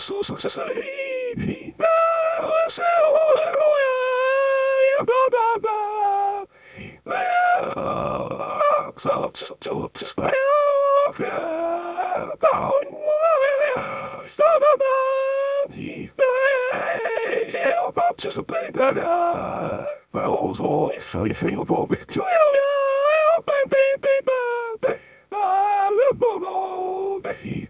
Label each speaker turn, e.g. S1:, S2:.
S1: Иисуса baby. своего героя, ба-ба-ба, моя собственная Participate in that. But also, if you're going to be a baby, baby, baby, I'm a baby.